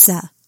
pizza.